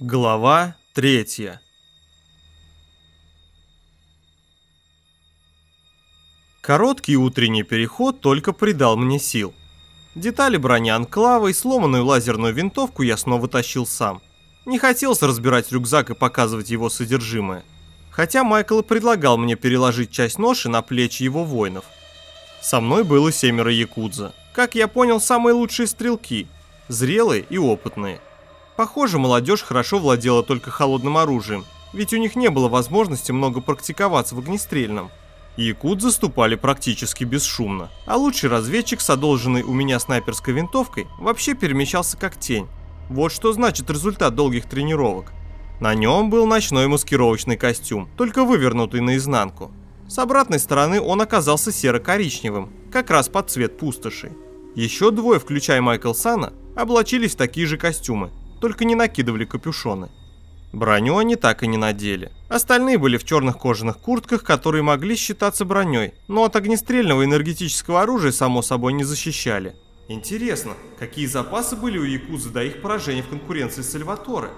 Глава третья Короткий утренний переход только придал мне сил. Детали брони Анклава и сломанную лазерную винтовку я снова тащил сам. Не хотелось разбирать рюкзак и показывать его содержимое. Хотя Майкл предлагал мне переложить часть ноши на плечи его воинов. Со мной было семеро якудза. Как я понял, самые лучшие стрелки. Зрелые и опытные. Похоже, молодежь хорошо владела только холодным оружием, ведь у них не было возможности много практиковаться в огнестрельном. Якут заступали практически бесшумно, а лучший разведчик с одолженной у меня снайперской винтовкой вообще перемещался как тень. Вот что значит результат долгих тренировок. На нем был ночной маскировочный костюм, только вывернутый наизнанку. С обратной стороны он оказался серо-коричневым, как раз под цвет пустоши. Еще двое, включая Майкл Сана, облачились в такие же костюмы, только не накидывали капюшоны. Броню они так и не надели. Остальные были в черных кожаных куртках, которые могли считаться броней, но от огнестрельного энергетического оружия, само собой, не защищали. Интересно, какие запасы были у Якузы до их поражения в конкуренции с Сальваторе?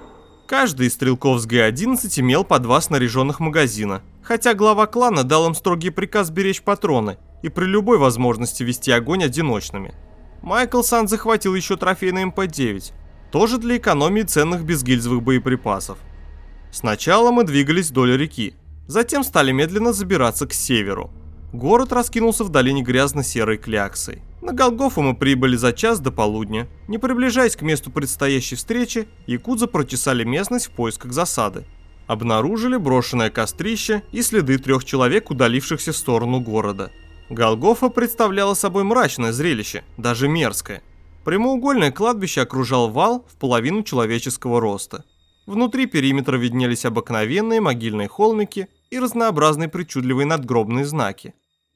Каждый из стрелков с Г-11 имел по два снаряженных магазина, хотя глава клана дал им строгий приказ беречь патроны и при любой возможности вести огонь одиночными. Майкл Сан захватил еще трофей на МП-9, тоже для экономии ценных безгильзовых боеприпасов. Сначала мы двигались вдоль реки, затем стали медленно забираться к северу. Город раскинулся в долине грязно-серой кляксой. На Голгофу мы прибыли за час до полудня. Не приближаясь к месту предстоящей встречи, якудза прочесали местность в поисках засады. Обнаружили брошенное кострище и следы трех человек, удалившихся в сторону города. Голгофа представляла собой мрачное зрелище, даже мерзкое. Прямоугольное кладбище окружал вал в половину человеческого роста. Внутри периметра виднелись обыкновенные могильные холмики и разнообразные причудливые надгробные знаки.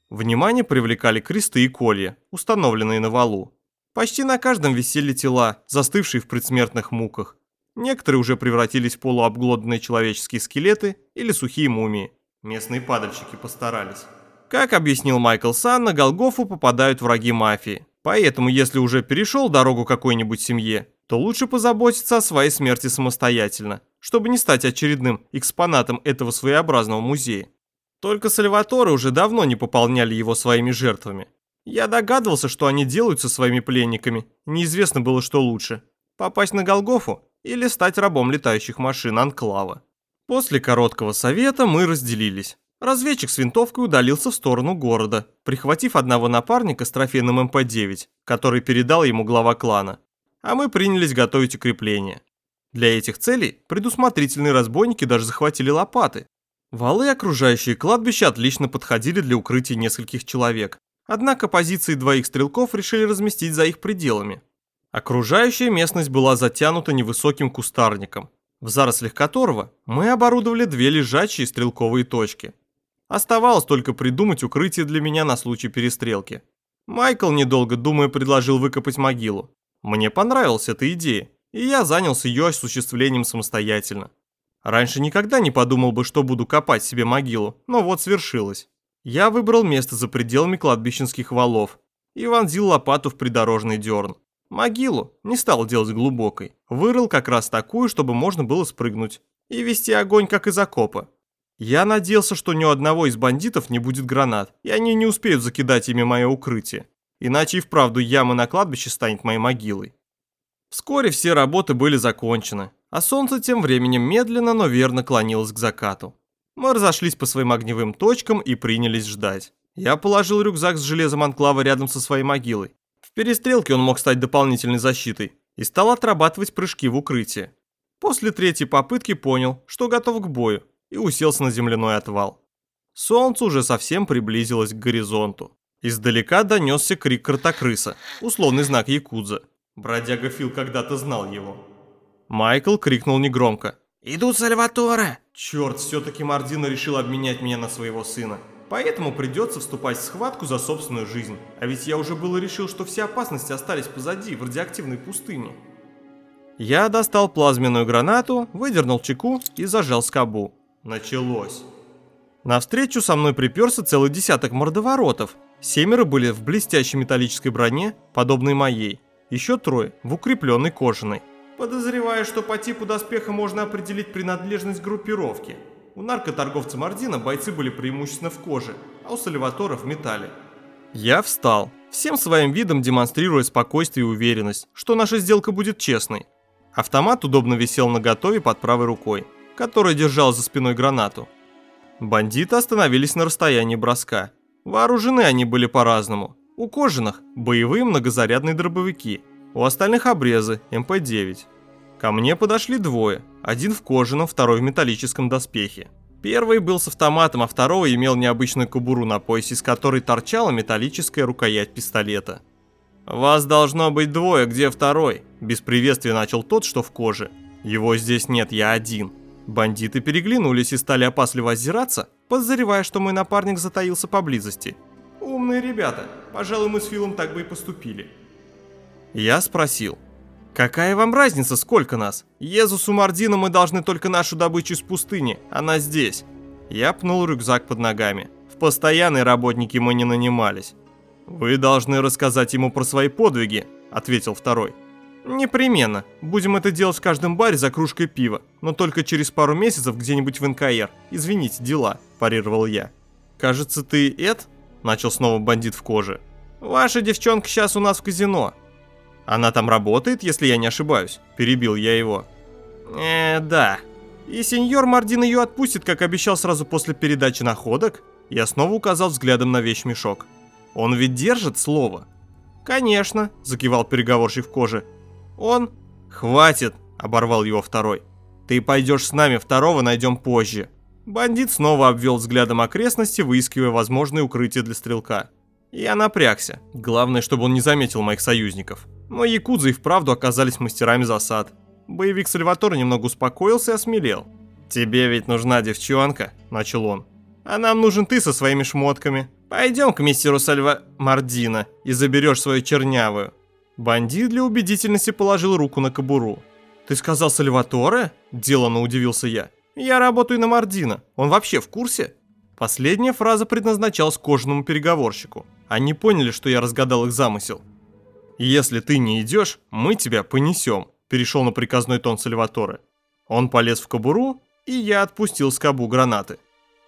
Внимание привлекали кресты и колья, установленные на валу. Почти на каждом висели тела, застывшие в предсмертных муках. Некоторые уже превратились в полуобглоданные человеческие скелеты или сухие мумии. Местные падальщики постарались. Как объяснил Майкл Сан, на Голгофу попадают враги мафии. Поэтому, если уже перешел дорогу какой-нибудь семье, то лучше позаботиться о своей смерти самостоятельно, чтобы не стать очередным экспонатом этого своеобразного музея. Только Сальваторы уже давно не пополняли его своими жертвами. Я догадывался, что они делают со своими пленниками, неизвестно было, что лучше – попасть на Голгофу или стать рабом летающих машин Анклава. После короткого совета мы разделились. Разведчик с винтовкой удалился в сторону города, прихватив одного напарника с трофейным МП-9, который передал ему глава клана. А мы принялись готовить укрепления. Для этих целей предусмотрительные разбойники даже захватили лопаты. Валы, окружающие кладбище, отлично подходили для укрытия нескольких человек. Однако позиции двоих стрелков решили разместить за их пределами. Окружающая местность была затянута невысоким кустарником, в зарослях которого мы оборудовали две лежачие стрелковые точки. Оставалось только придумать укрытие для меня на случай перестрелки. Майкл, недолго думая, предложил выкопать могилу. Мне понравилась эта идея, и я занялся ее осуществлением самостоятельно. Раньше никогда не подумал бы, что буду копать себе могилу, но вот свершилось. Я выбрал место за пределами кладбищенских валов и вонзил лопату в придорожный дерн. Могилу не стал делать глубокой, вырыл как раз такую, чтобы можно было спрыгнуть и вести огонь, как из окопа. Я надеялся, что ни у одного из бандитов не будет гранат, и они не успеют закидать ими мое укрытие. Иначе и вправду яма на кладбище станет моей могилой. Вскоре все работы были закончены, а солнце тем временем медленно, но верно клонилось к закату. Мы разошлись по своим огневым точкам и принялись ждать. Я положил рюкзак с железом анклава рядом со своей могилой. В перестрелке он мог стать дополнительной защитой и стал отрабатывать прыжки в укрытие. После третьей попытки понял, что готов к бою и уселся на земляной отвал. Солнце уже совсем приблизилось к горизонту. Издалека донесся крик кротокрыса, условный знак якудза. Бродяга Фил когда-то знал его. Майкл крикнул негромко. «Идут Сальваторе!» Черт, все-таки Мардина решил обменять меня на своего сына. Поэтому придется вступать в схватку за собственную жизнь. А ведь я уже было решил, что все опасности остались позади, в радиоактивной пустыне. Я достал плазменную гранату, выдернул чеку и зажал скобу. Началось. Навстречу со мной приперся целый десяток мордоворотов. Семеро были в блестящей металлической броне, подобной моей. Еще трое в укрепленной кожаной. Подозреваю, что по типу доспеха можно определить принадлежность группировки. У наркоторговца Мардина бойцы были преимущественно в коже, а у Сальватора в металле. Я встал, всем своим видом демонстрируя спокойствие и уверенность, что наша сделка будет честной. Автомат удобно висел на готове под правой рукой, которая держала за спиной гранату. Бандиты остановились на расстоянии броска. Вооружены они были по-разному. У кожаных – боевые многозарядные дробовики, у остальных обрезы МП-9. Ко мне подошли двое, один в кожаном, второй в металлическом доспехе. Первый был с автоматом, а второго имел необычную кобуру на поясе, из которой торчала металлическая рукоять пистолета. «Вас должно быть двое, где второй?» Без приветствия начал тот, что в коже. «Его здесь нет, я один». Бандиты переглянулись и стали опасливо озираться, подозревая, что мой напарник затаился поблизости. «Умные ребята, пожалуй, мы с Филом так бы и поступили». Я спросил, «Какая вам разница, сколько нас? Езусу Мардину мы должны только нашу добычу из пустыни, она здесь». Я пнул рюкзак под ногами. В постоянные работники мы не нанимались. «Вы должны рассказать ему про свои подвиги», — ответил второй. «Непременно. Будем это делать в каждом баре за кружкой пива, но только через пару месяцев где-нибудь в НКР. Извините, дела», – парировал я. «Кажется, ты Эд?» – начал снова бандит в коже. «Ваша девчонка сейчас у нас в казино». «Она там работает, если я не ошибаюсь?» – перебил я его. «Э, да. И сеньор Мардин ее отпустит, как обещал сразу после передачи находок?» Я снова указал взглядом на вещмешок. «Он ведь держит слово?» «Конечно», – закивал переговорщик в коже. Он... Хватит, оборвал его второй. Ты пойдешь с нами, второго найдем позже. Бандит снова обвел взглядом окрестности, выискивая возможные укрытия для стрелка. Я напрягся. Главное, чтобы он не заметил моих союзников. Но якудзы и вправду оказались мастерами засад. Боевик Сальватора немного успокоился и осмелел. «Тебе ведь нужна девчонка», – начал он. «А нам нужен ты со своими шмотками. Пойдем к мистеру Сальва Мардина и заберешь свою чернявую. Бандит для убедительности положил руку на кобуру. «Ты сказал Сальваторе?» – деланно удивился я. «Я работаю на Мардина. Он вообще в курсе?» Последняя фраза предназначалась кожаному переговорщику. Они поняли, что я разгадал их замысел. «Если ты не идешь, мы тебя понесем», – перешел на приказной тон Сальваторе. Он полез в кобуру, и я отпустил скобу гранаты.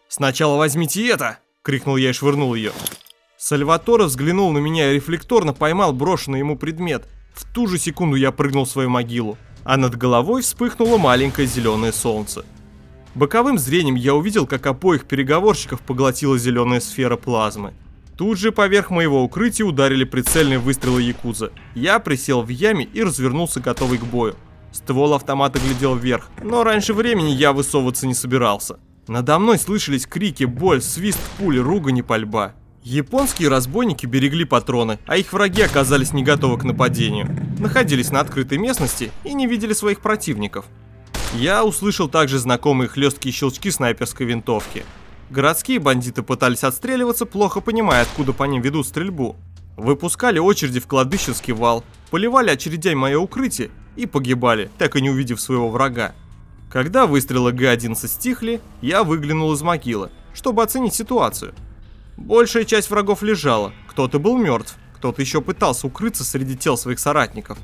«Сначала возьмите это!» – крикнул я и швырнул ее. Сальваторе взглянул на меня и рефлекторно поймал брошенный ему предмет. В ту же секунду я прыгнул в свою могилу, а над головой вспыхнуло маленькое зеленое солнце. Боковым зрением я увидел, как обоих переговорщиков поглотила зеленая сфера плазмы. Тут же поверх моего укрытия ударили прицельные выстрелы Якуза. Я присел в яме и развернулся, готовый к бою. Ствол автомата глядел вверх, но раньше времени я высовываться не собирался. Надо мной слышались крики, боль, свист пули, ругань и пальба. Японские разбойники берегли патроны, а их враги оказались не готовы к нападению. Находились на открытой местности и не видели своих противников. Я услышал также знакомые хлесткие щелчки снайперской винтовки. Городские бандиты пытались отстреливаться, плохо понимая, откуда по ним ведут стрельбу. Выпускали очереди в кладбищенский вал, поливали очередями мое укрытие и погибали, так и не увидев своего врага. Когда выстрелы Г-11 стихли, я выглянул из могилы, чтобы оценить ситуацию – Большая часть врагов лежала, кто-то был мертв, кто-то еще пытался укрыться среди тел своих соратников.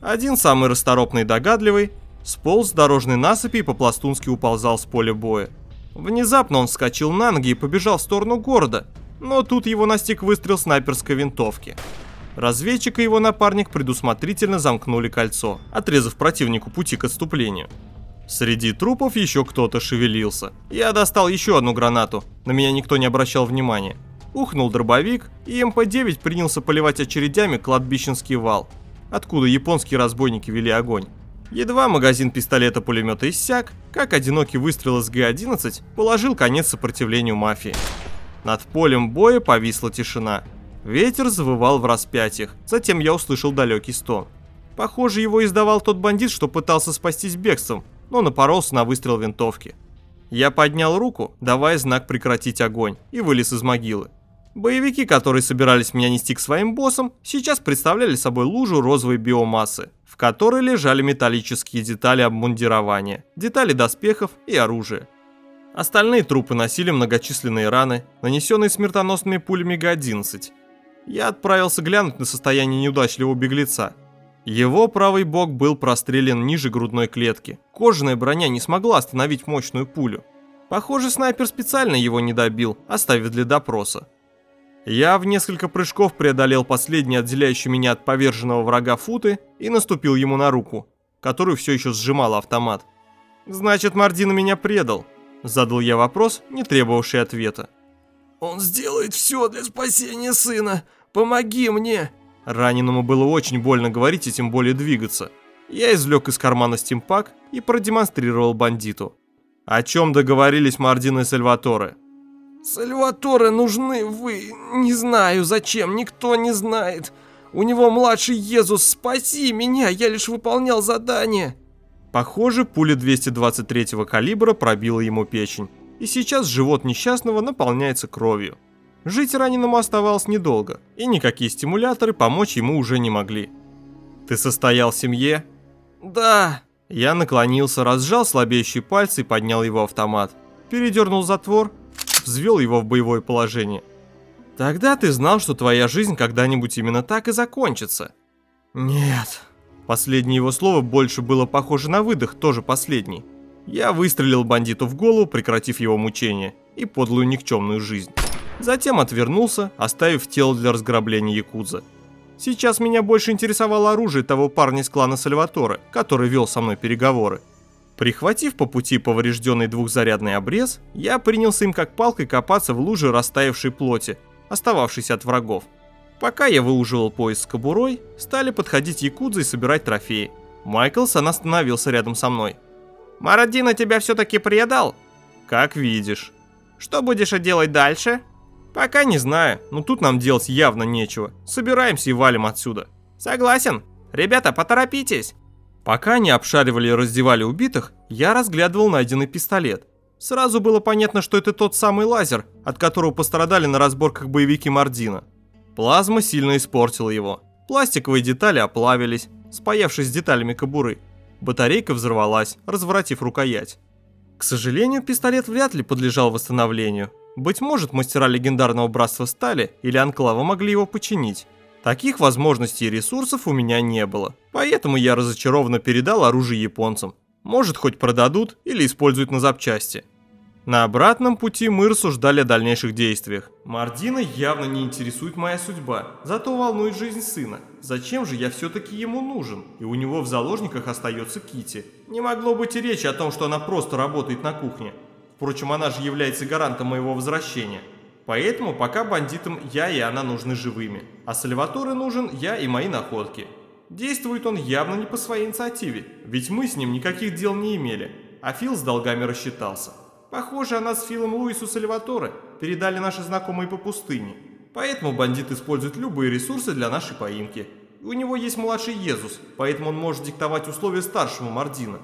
Один самый расторопный и догадливый сполз с дорожной насыпи и по-пластунски уползал с поля боя. Внезапно он вскочил на ноги и побежал в сторону города, но тут его настиг выстрел снайперской винтовки. Разведчик и его напарник предусмотрительно замкнули кольцо, отрезав противнику пути к отступлению. Среди трупов еще кто-то шевелился. Я достал еще одну гранату, на меня никто не обращал внимания. Ухнул дробовик, и МП-9 принялся поливать очередями кладбищенский вал, откуда японские разбойники вели огонь. Едва магазин пистолета-пулемета иссяк, как одинокий выстрел из Г-11 положил конец сопротивлению мафии. Над полем боя повисла тишина. Ветер завывал в распятиях, затем я услышал далекий стон. Похоже, его издавал тот бандит, что пытался спастись бегством, но напоролся на выстрел винтовки. Я поднял руку, давая знак прекратить огонь, и вылез из могилы. Боевики, которые собирались меня нести к своим боссам, сейчас представляли собой лужу розовой биомассы, в которой лежали металлические детали обмундирования, детали доспехов и оружия. Остальные трупы носили многочисленные раны, нанесенные смертоносными пулями Г-11. Я отправился глянуть на состояние неудачливого беглеца. Его правый бок был прострелен ниже грудной клетки. Кожаная броня не смогла остановить мощную пулю. Похоже, снайпер специально его не добил, оставив для допроса. Я в несколько прыжков преодолел последний отделяющий меня от поверженного врага футы и наступил ему на руку, которую все еще сжимал автомат. «Значит, Мардина меня предал», – задал я вопрос, не требовавший ответа. «Он сделает все для спасения сына! Помоги мне!» Раненому было очень больно говорить и тем более двигаться. Я извлек из кармана стимпак и продемонстрировал бандиту. О чем договорились Мардина и Сальваторе? «Сальваторе нужны вы... Не знаю, зачем, никто не знает. У него младший Езус, спаси меня, я лишь выполнял задание». Похоже, пуля 223-го калибра пробила ему печень, и сейчас живот несчастного наполняется кровью. Жить раненому оставалось недолго, и никакие стимуляторы помочь ему уже не могли. «Ты состоял в семье?» «Да», я наклонился, разжал слабеющие пальцы и поднял его автомат. Передернул затвор, взвел его в боевое положение. Тогда ты знал, что твоя жизнь когда-нибудь именно так и закончится. Нет. Последнее его слово больше было похоже на выдох, тоже последний. Я выстрелил бандиту в голову, прекратив его мучение и подлую никчемную жизнь. Затем отвернулся, оставив тело для разграбления Якудза. Сейчас меня больше интересовало оружие того парня из клана Сальваторе, который вел со мной переговоры. Прихватив по пути поврежденный двухзарядный обрез, я принялся им как палкой копаться в луже растаявшей плоти, остававшейся от врагов. Пока я выуживал пояс с кобурой, стали подходить якудзы и собирать трофеи. Майклсон остановился рядом со мной. «Марадина тебя все-таки предал?» «Как видишь». «Что будешь делать дальше?» Пока не знаю, но тут нам делать явно нечего. Собираемся и валим отсюда. Согласен. Ребята, поторопитесь. Пока не обшаривали и раздевали убитых, я разглядывал найденный пистолет. Сразу было понятно, что это тот самый лазер, от которого пострадали на разборках боевики Мардина. Плазма сильно испортила его. Пластиковые детали оплавились, спаявшись с деталями кобуры. Батарейка взорвалась, разворотив рукоять. К сожалению, пистолет вряд ли подлежал восстановлению, быть может, мастера легендарного братства стали или анклава могли его починить. Таких возможностей и ресурсов у меня не было, поэтому я разочарованно передал оружие японцам. Может, хоть продадут или используют на запчасти. На обратном пути мы рассуждали о дальнейших действиях. Мардина явно не интересует моя судьба, зато волнует жизнь сына. Зачем же я все-таки ему нужен? И у него в заложниках остается Кити. Не могло быть и речи о том, что она просто работает на кухне. Впрочем, она же является гарантом моего возвращения. Поэтому пока бандитам я и она нужны живыми, а Сальваторе нужен я и мои находки. Действует он явно не по своей инициативе, ведь мы с ним никаких дел не имели, а Фил с долгами рассчитался. Похоже, она с Филом Луису Сальваторе передали наши знакомые по пустыне. Поэтому бандит использует любые ресурсы для нашей поимки. у него есть младший Езус, поэтому он может диктовать условия старшему Мардина.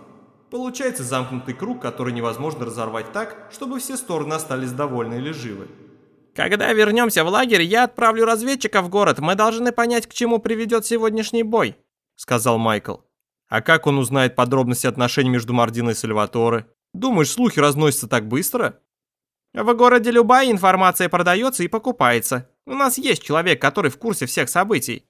Получается замкнутый круг, который невозможно разорвать так, чтобы все стороны остались довольны или живы. Когда вернемся в лагерь, я отправлю разведчика в город. Мы должны понять, к чему приведет сегодняшний бой», — сказал Майкл. «А как он узнает подробности отношений между Мардиной и Сальваторе? Думаешь, слухи разносятся так быстро?» «В городе любая информация продается и покупается. У нас есть человек, который в курсе всех событий».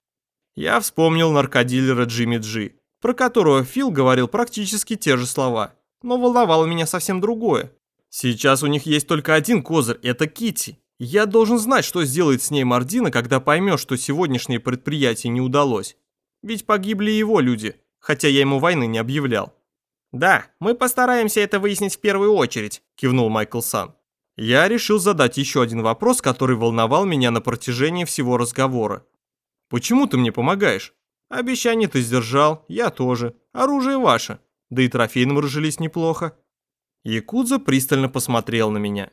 Я вспомнил наркодилера Джимми Джи про которого Фил говорил практически те же слова. Но волновало меня совсем другое. Сейчас у них есть только один козырь – это Кити. Я должен знать, что сделает с ней Мардина, когда поймет, что сегодняшнее предприятие не удалось. Ведь погибли его люди, хотя я ему войны не объявлял. «Да, мы постараемся это выяснить в первую очередь», – кивнул Майкл Сан. Я решил задать еще один вопрос, который волновал меня на протяжении всего разговора. «Почему ты мне помогаешь?» Обещание ты сдержал, я тоже. Оружие ваше. Да и трофейным разжились неплохо. Якудза пристально посмотрел на меня.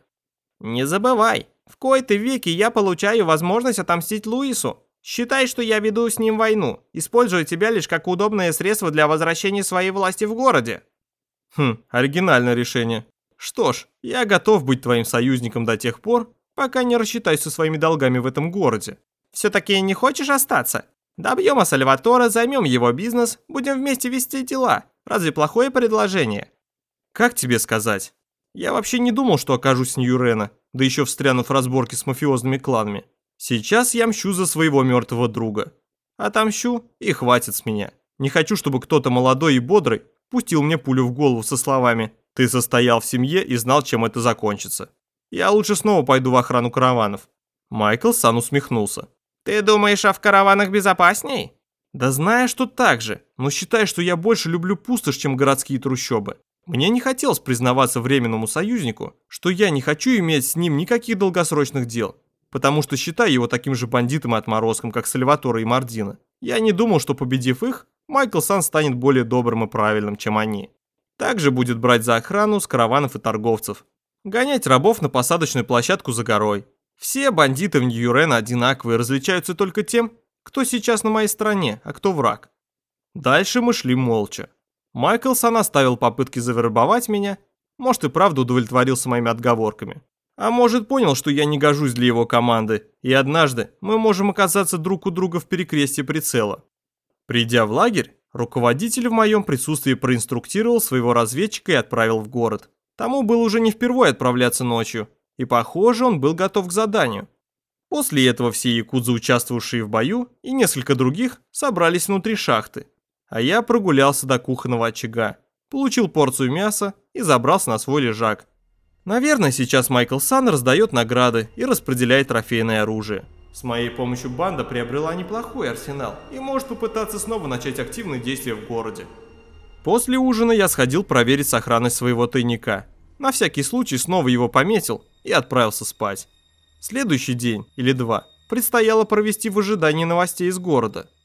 Не забывай, в кои-то веки я получаю возможность отомстить Луису. Считай, что я веду с ним войну, используя тебя лишь как удобное средство для возвращения своей власти в городе. Хм, оригинальное решение. Что ж, я готов быть твоим союзником до тех пор, пока не рассчитаюсь со своими долгами в этом городе. Все-таки не хочешь остаться? Добьем Сальватора, займем его бизнес, будем вместе вести дела. Разве плохое предложение? Как тебе сказать? Я вообще не думал, что окажусь с Ньюрена, да еще встрянув в разборки с мафиозными кланами. Сейчас я мщу за своего мертвого друга. Отомщу и хватит с меня. Не хочу, чтобы кто-то молодой и бодрый пустил мне пулю в голову со словами «Ты состоял в семье и знал, чем это закончится». Я лучше снова пойду в охрану караванов». Майкл Сан усмехнулся. «Ты думаешь, а в караванах безопасней?» «Да знаю, что так же, но считай, что я больше люблю пустошь, чем городские трущобы. Мне не хотелось признаваться временному союзнику, что я не хочу иметь с ним никаких долгосрочных дел, потому что считаю его таким же бандитом и отморозком, как Сальватора и Мардина. Я не думал, что победив их, Майкл Сан станет более добрым и правильным, чем они. Также будет брать за охрану с караванов и торговцев. Гонять рабов на посадочную площадку за горой. Все бандиты в Нью-Рен одинаковые, различаются только тем, кто сейчас на моей стороне, а кто враг. Дальше мы шли молча. Майклсон оставил попытки завербовать меня, может и правда удовлетворился моими отговорками. А может понял, что я не гожусь для его команды, и однажды мы можем оказаться друг у друга в перекрестье прицела. Придя в лагерь, руководитель в моем присутствии проинструктировал своего разведчика и отправил в город. Тому было уже не впервые отправляться ночью, и похоже, он был готов к заданию. После этого все якудзы, участвовавшие в бою, и несколько других, собрались внутри шахты. А я прогулялся до кухонного очага, получил порцию мяса и забрался на свой лежак. Наверное, сейчас Майкл Сан раздает награды и распределяет трофейное оружие. С моей помощью банда приобрела неплохой арсенал и может попытаться снова начать активные действия в городе. После ужина я сходил проверить сохранность своего тайника. На всякий случай снова его пометил и отправился спать. Следующий день или два предстояло провести в ожидании новостей из города –